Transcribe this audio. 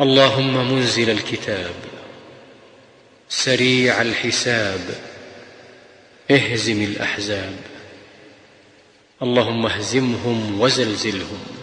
اللهم منزل الكتاب سريع الحساب اهزم الأحزاب. اللهم اهزمهم وزلزلهم.